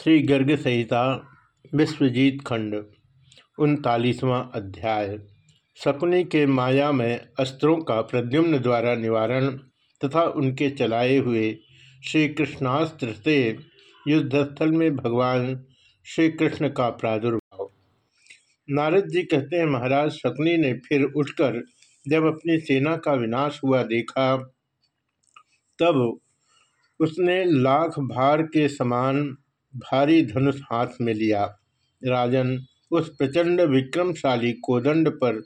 श्री गर्ग संहिता, विश्वजीत खंड, उनतालीसवां अध्याय। शकुनी के माया में अस्त्रों का प्रद्युम्न द्वारा निवारण तथा उनके चलाए हुए श्री कृष्णास्त्र से युद्धस्थल में भगवान श्री कृष्ण का प्रादुर्भाव। नारद जी कहते हैं, महाराज, शकुनी ने फिर उठकर जब अपनी सेना का विनाश हुआ देखा, तब उसने लाख भार के समान भारी धनुष हाथ में लिया। राजन उस प्रचंड विक्रमशाली कोदंड पर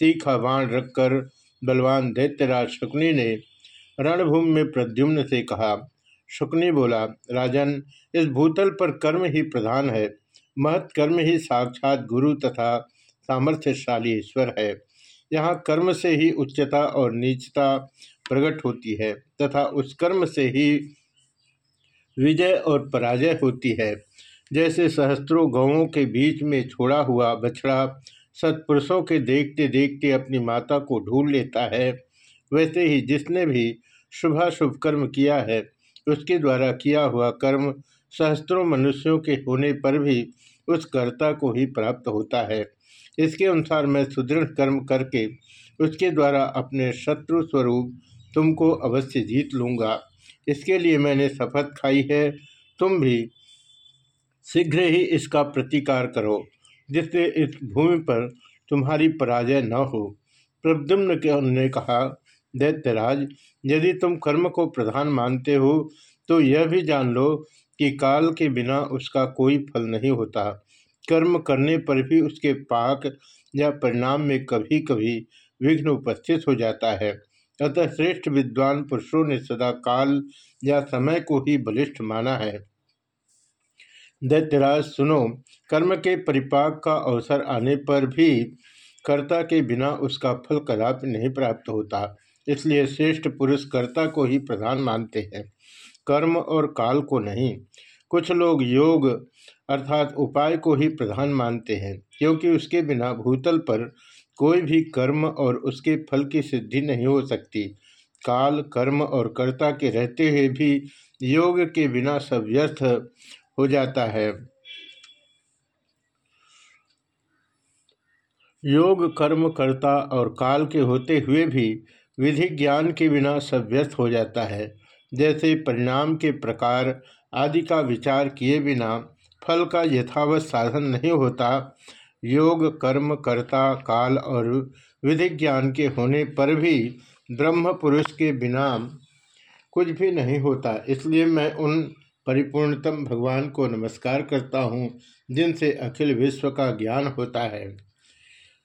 तीखा बाण रखकर बलवान दैत्यराज शुक्नी ने रणभूमि में प्रद्युम्न से कहा, शुक्नी बोला, राजन, इस भूतल पर कर्म ही प्रधान है। महत कर्म ही साक्षात गुरु तथा सामर्थ्यशाली ईश्वर है। यहाँ कर्म से ही उच्चता और नीचता प्रकट होती है तथा उस कर्म से ही विजय और पराजय होती है। जैसे सहस्त्रों गौों के बीच में छोड़ा हुआ बछड़ा सत्पुरुषों के देखते देखते अपनी माता को ढूंढ लेता है, वैसे ही जिसने भी शुभाशुभ कर्म किया है, उसके द्वारा किया हुआ कर्म सहस्त्रों मनुष्यों के होने पर भी उस कर्ता को ही प्राप्त होता है। इसके अनुसार मैं सुदृढ़ कर्म करके उसके द्वारा अपने शत्रु स्वरूप तुमको अवश्य जीत लूँगा। इसके लिए मैंने शपथ खाई है। तुम भी शीघ्र ही इसका प्रतिकार करो, जिससे इस भूमि पर तुम्हारी पराजय न हो। प्रद्युम्न ने कहा, दैत्यराज, यदि तुम कर्म को प्रधान मानते हो तो यह भी जान लो कि काल के बिना उसका कोई फल नहीं होता। कर्म करने पर भी उसके पाक या परिणाम में कभी कभी विघ्न उपस्थित हो जाता है। अतः श्रेष्ठ विद्वान पुरुषों ने सदा काल या समय को ही बलिष्ठ माना है। दैत्यराज, सुनो, कर्म के परिपाक का अवसर आने पर भी कर्ता के बिना उसका फल कदापि नहीं प्राप्त होता, इसलिए श्रेष्ठ पुरुष कर्ता को ही प्रधान मानते हैं, कर्म और काल को नहीं। कुछ लोग योग अर्थात उपाय को ही प्रधान मानते हैं, क्योंकि उसके बिना भूतल पर कोई भी कर्म और उसके फल की सिद्धि नहीं हो सकती। काल, कर्म और कर्ता के रहते हुए भी योग के बिना सब व्यर्थ हो जाता है। योग, कर्म, कर्ता और काल के होते हुए भी विधि ज्ञान के बिना सब व्यर्थ हो जाता है। जैसे परिणाम के प्रकार आदि का विचार किए बिना फल का यथावत साधन नहीं होता योग, कर्म, कर्ता, काल और विधि ज्ञान के होने पर भी ब्रह्म पुरुष के बिना कुछ भी नहीं होता। इसलिए मैं उन परिपूर्णतम भगवान को नमस्कार करता हूँ, जिनसे अखिल विश्व का ज्ञान होता है।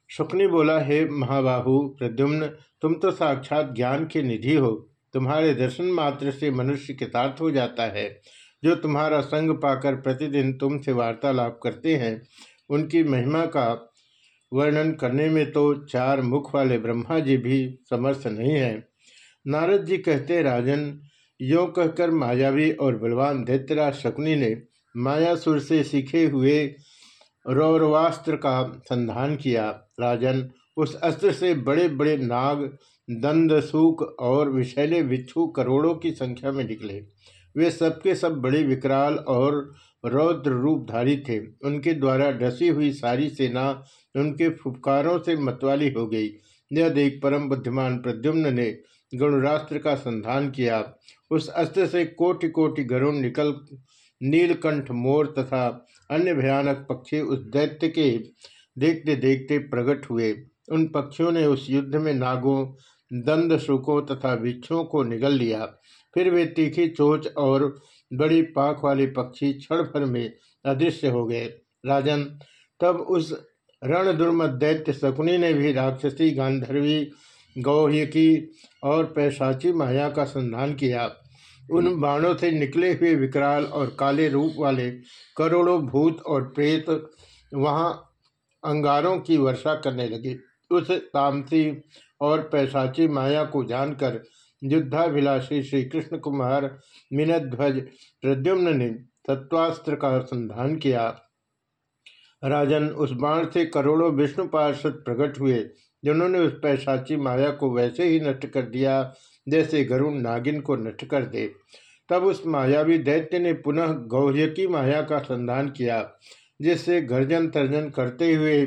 शुक्नी बोला, हे महाबाहु, प्रद्युम्न, तुम तो साक्षात ज्ञान के निधि हो। तुम्हारे दर्शन मात्र से मनुष्य कृतार्थ हो जाता है। जो तुम्हारा संग पाकर प्रतिदिन तुमसे वार्तालाप करते हैं उनकी महिमा का वर्णन करने में तो चार मुख वाले ब्रह्मा जी भी समर्थ नहीं है। नारद जी कहते, राजन, यो कहकर मायावी और बलवान दैत्यराज शकुनी ने मायासुर से सीखे हुए रौरवास्त्र का संधान किया। राजन, उस अस्त्र से बड़े बड़े नाग, दंद सूक और विषैले बिच्छू करोड़ों की संख्या में निकले। वे सबके सब बड़े विकराल और रौद्र रूपधारी थे। उनके द्वारा डसी हुई सारी सेना उनके फुफकारों से मतवाली हो गई। यह देख परम बुद्धिमान प्रद्युम्न ने गणुरास्त्र का संधान किया। उस अस्त्र से कोटि कोटि गरुण निकल, नीलकंठ मोर तथा अन्य भयानक पक्षी उस दैत्य के देखते देखते प्रकट हुए। उन पक्षियों ने उस युद्ध में नागों दंद शुकों तथा बिच्छुओं को निगल लिया। फिर वे तीखी चोच और बड़ी पाख वाले पक्षी क्षण भर में अदृश्य हो गए। राजन, तब उस रण दैत्य शकुनी ने भी राक्षसी गांधर्वी गौह्यकी और पैशाची माया का संधान किया। उन बाणों से निकले हुए विकराल और काले रूप वाले करोड़ों भूत और प्रेत वहाँ अंगारों की वर्षा करने लगे। उस तामसी और पैशाची माया को जानकर युद्धाभिलाषी श्री कृष्ण कुमार मीनध्वज प्रद्युम्न ने तत्वास्त्र का संधान किया। राजन उस बाण से करोड़ों विष्णु पार्षद प्रकट हुए, जिन्होंने उस पैसाची माया को वैसे ही नष्ट कर दिया, जैसे गरुण नागिन को नष्ट कर दे। तब उस मायावी दैत्य ने पुनः गौह्य की माया का संधान किया, जिससे गर्जन तर्जन करते हुए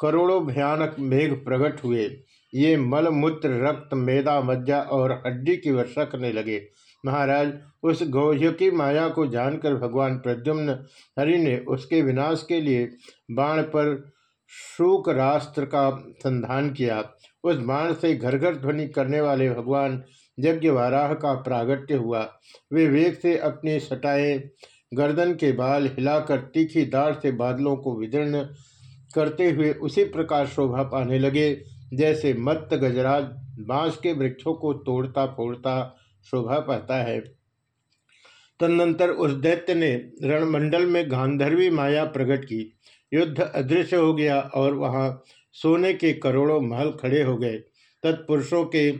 करोड़ों भयानक मेघ प्रकट हुए। ये मल मूत्र रक्त मेदा मज्जा और हड्डी की वर्षा करने लगे। महाराज, उस गौह्य की माया को जानकर भगवान प्रद्युम्न हरि ने उसके विनाश के लिए बाण पर शूक रास्त्र का संधान किया। उस बाण से घर घर ध्वनि करने वाले भगवान यज्ञ वाराह का प्रागट्य हुआ। वे वेग से अपनी सटाए गर्दन के बाल हिलाकर तीखी दाढ़ से बादलों को विदीर्ण करते हुए उसी प्रकार शोभा पाने लगे। जैसे मत्त गजराज बाँस के वृक्षों को तोड़ता फोड़ता शोभा पाता है। तदनंतर उस दैत्य ने रणमंडल में गांधर्वी माया प्रकट की। युद्ध अदृश्य हो गया और वहाँ सोने के करोड़ों महल खड़े हो गए। तत्पुरुषों के,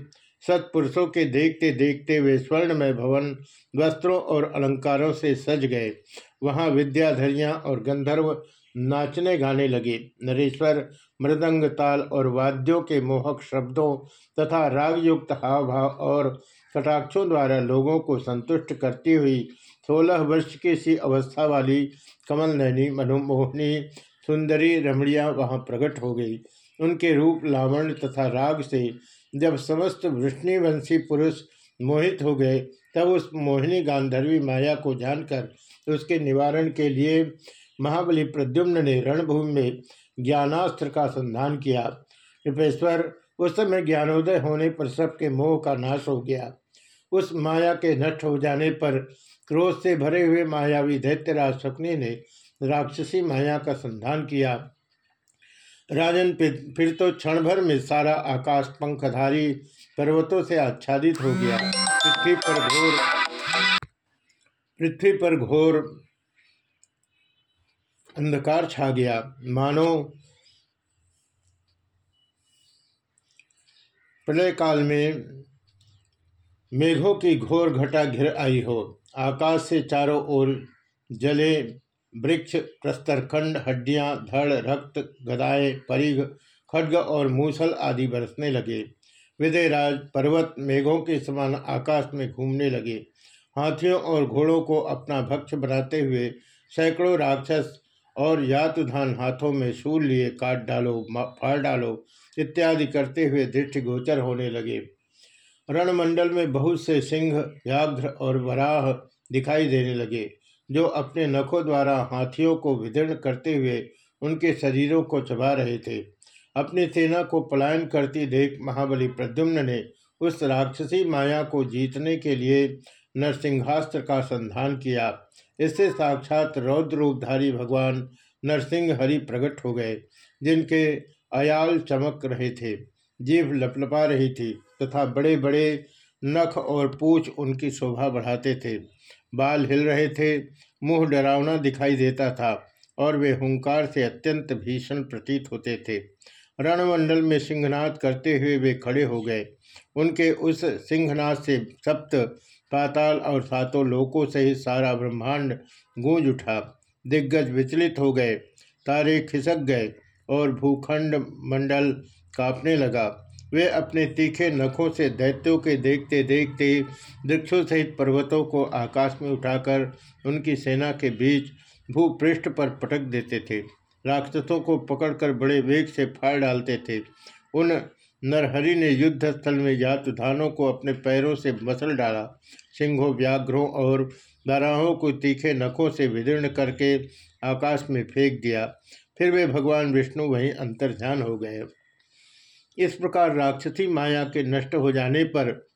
सत्पुरुषों के देखते देखते वे स्वर्णमय भवन, वस्त्रों और अलंकारों से सज गए। वहाँ विद्याधरियाँ और गंधर्व नाचने गाने लगे। नरेश्वर मृदंग ताल और वाद्यों के मोहक शब्दों तथा रागयुक्त हाव भाव और कटाक्षों द्वारा लोगों को संतुष्ट करती हुई सोलह वर्ष की सी अवस्था वाली कमल नैनी मनोमोहनी सुंदरी रमणिया वहाँ प्रकट हो गई। उनके रूप, लावण्य तथा राग से जब समस्त वृष्णिवंशी पुरुष मोहित हो गए, तब उस मोहिनी गांधर्वी माया को जानकर उसके निवारण के लिए महाबली प्रद्युम्न ने रणभूमि में ज्ञानास्त्र का संधान किया। कृपेश्वर उस समय ज्ञानोदय होने पर सबके मोह का नाश हो गया। उस माया के नष्ट हो जाने पर क्रोध से भरे हुए मायावी दैत्यराज शकुनी ने राक्षसी माया का संधान किया। राजन फिर तो क्षण भर में सारा आकाश पंखधारी पर्वतों से आच्छादित हो गया। पृथ्वी पर घोर, पृथ्वी पर घोर अंधकार छा गया। मानो, प्रलय काल में मेघों की घोर घटा घिर आई हो। आकाश से चारों ओर जले वृक्ष, प्रस्तरखंड, हड्डियाँ, धड़, रक्त, गदाएँ, परिघ, खड्ग और मूसल आदि बरसने लगे। विदयराज पर्वत मेघों के समान आकाश में घूमने लगे। हाथियों और घोड़ों को अपना भक्ष बनाते हुए सैकड़ों राक्षस और यातुधान हाथों में शूल लिए, काट डालो फाड़ डालो, इत्यादि करते हुए दृष्टि गोचर होने लगे। रणमंडल में बहुत से सिंह, व्याघ्र और वराह दिखाई देने लगे, जो अपने नखों द्वारा हाथियों को विदीर्ण करते हुए उनके शरीरों को चबा रहे थे। अपनी सेना को पलायन करती देख महाबली प्रद्युम्न ने उस राक्षसी माया को जीतने के लिए नरसिंहास्त्र का संधान किया। इससे साक्षात रौद्र रूपधारी भगवान नरसिंह हरि प्रकट हो गए, जिनके अयाल चमक रहे थे जीभ लपलपा रही थी तथा बड़े बड़े नख और पूछ उनकी शोभा बढ़ाते थे। बाल हिल रहे थे, मुँह डरावना दिखाई देता था और वे हुंकार से अत्यंत भीषण प्रतीत होते थे। रणमंडल में सिंहनाद करते हुए वे खड़े हो गए। उनके उस सिंहनाद से सप्त पाताल और सातों लोकों सहित सारा ब्रह्मांड गूंज उठा। दिग्गज विचलित हो गए, तारे खिसक गए और भूखंड मंडल कांपने लगा। वे अपने तीखे नखों से दैत्यों के देखते देखते वृक्षों सहित पर्वतों को आकाश में उठाकर उनकी सेना के बीच भूपृष्ठ पर पटक देते थे। राक्षसों को पकड़कर बड़े वेग से फाड़ डालते थे। उन नरहरि ने युद्ध स्थल में यातुधानों को अपने पैरों से मसल डाला। सिंहों, व्याघ्रों और दाराहों को तीखे नखों से विदीर्ण करके आकाश में फेंक दिया। फिर वे भगवान विष्णु वहीं अंतर्ध्यान हो गए। इस प्रकार राक्षसी माया के नष्ट हो जाने पर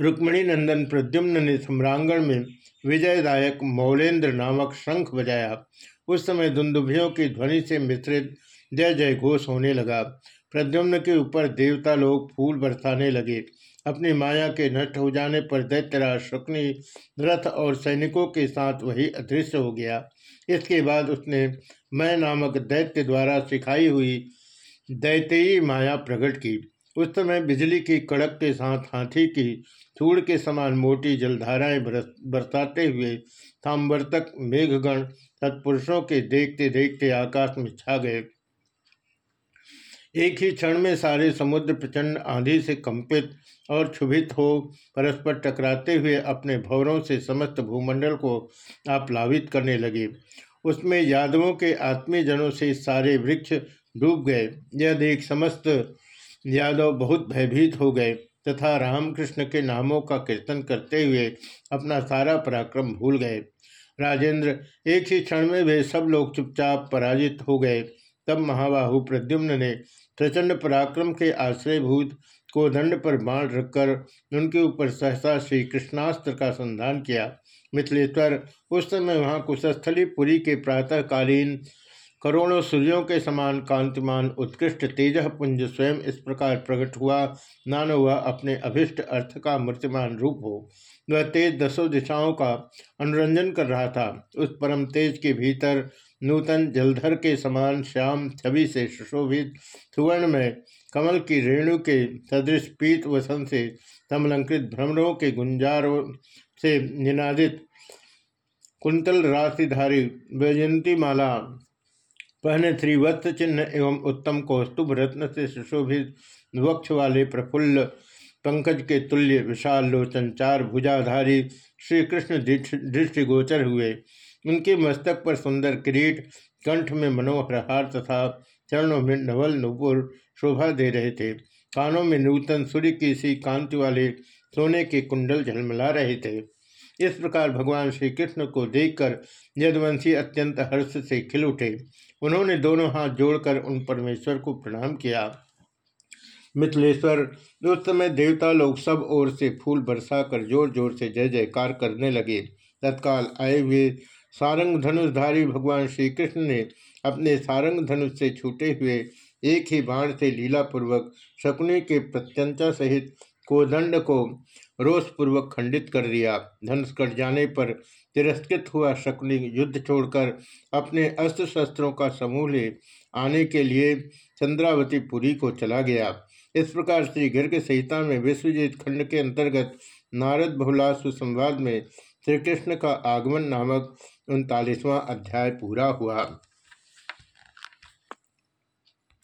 रुक्मणी नंदन प्रद्युम्न ने सम्रांगण में विजयदायक मौलेंद्र नामक शंख बजाया। उस समय दुंदुभियों की ध्वनि से मिश्रित जय जय घोष होने लगा। प्रद्युम्न के ऊपर देवता लोग फूल बरसाने लगे। अपनी माया के नष्ट हो जाने पर दैत्यराज शुक्नि रथ और सैनिकों के साथ वही अदृश्य हो गया। इसके बाद उसने मैं नामक दैत्य द्वारा सिखाई हुई दैत्ययी माया प्रकट की। उस समय बिजली की कड़क के साथ हाथी की थूड़ के समान मोटी जलधाराएँ बरसाते हुए ताम्बर्तक मेघगण तत्पुरुषों के देखते देखते आकाश में छा गए। एक ही क्षण में सारे समुद्र प्रचंड आंधी से कंपित और क्षुभित हो परस्पर टकराते हुए अपने भवरों से समस्त भूमंडल को आप्लावित करने लगे। उसमें यादवों के आत्मीय जनों से सारे वृक्ष डूब गए। यह देख समस्त यादव बहुत भयभीत हो गए तथा रामकृष्ण के नामों का कीर्तन करते हुए अपना सारा पराक्रम भूल गए। राजेंद्र एक ही क्षण में वे सब लोग चुपचाप पराजित हो गए। तब महाबाहु प्रद्युम्न ने प्रचंड पराक्रम के आश्रयभूत को दंड पर बाण रखकर उनके ऊपर सहसा श्री कृष्णास्त्र का संधान किया। मिथिलेश्वर, उस समय वहाँ कुशस्थली पुरी के प्रातःकालीन करोड़ों सूर्यों के समान कांतिमान, उत्कृष्ट तेज पुंज स्वयं इस प्रकार प्रकट हुआ, नानो वह अपने अभिष्ट अर्थ का मूर्तिमान रूप हो। वह तेज दसों दिशाओं का अनुरंजन कर रहा था। उस परम तेज के भीतर नूतन जलधर के समान श्याम छवि से सुशोभित सुवर्ण में कमल की रेणु के सदृश पीत वसन से समलंकृत भ्रमरों के गुंजारों से निनादित कुंतल राशिधारी वैजंती माला पहने त्रिवत्त चिन्ह एवं उत्तम कौस्तुभ रत्न से सुशोभित वक्ष वाले प्रफुल्ल पंकज के तुल्य विशाल लोचन चार भुजाधारी श्री कृष्ण दृष्टिगोचर हुए। उनके मस्तक पर सुंदर किरीट, कंठ में मनोहर हार तथा चरणों में नवल नुपुर शोभा दे रहे थे। कानों में नूतन सूर्य की सी कांति वाले सोने के कुंडल झलमला रहे थे। इस प्रकार भगवान श्री कृष्ण को देखकर यदवंशी अत्यंत हर्ष से खिल उठे। उन्होंने दोनों हाथ जोड़कर उन परमेश्वर को प्रणाम किया। मिथिलेश्वर, उस समय देवता लोग सब ओर से फूल बरसा कर ज़ोर ज़ोर से जय जयकार करने लगे। तत्काल आए हुए सारंग धनुषधारी भगवान श्री कृष्ण ने अपने सारंग धनुष से छूटे हुए एक ही बाण से लीलापूर्वक शकुनी के प्रत्यंचा सहित कोदंड को रोषपूर्वक खंडित कर दिया। धनुष कट जाने पर तिरस्कृत हुआ शकुनी युद्ध छोड़कर अपने अस्त्र शस्त्रों का समूह ले आने के लिए चंद्रावती पुरी को चला गया। इस प्रकार श्री गर्ग संहिता में विश्वजीत खंड के अंतर्गत नारद बहुलासु संवाद में श्री कृष्ण का आगमन नामक उनतालीसवां अध्याय पूरा हुआ।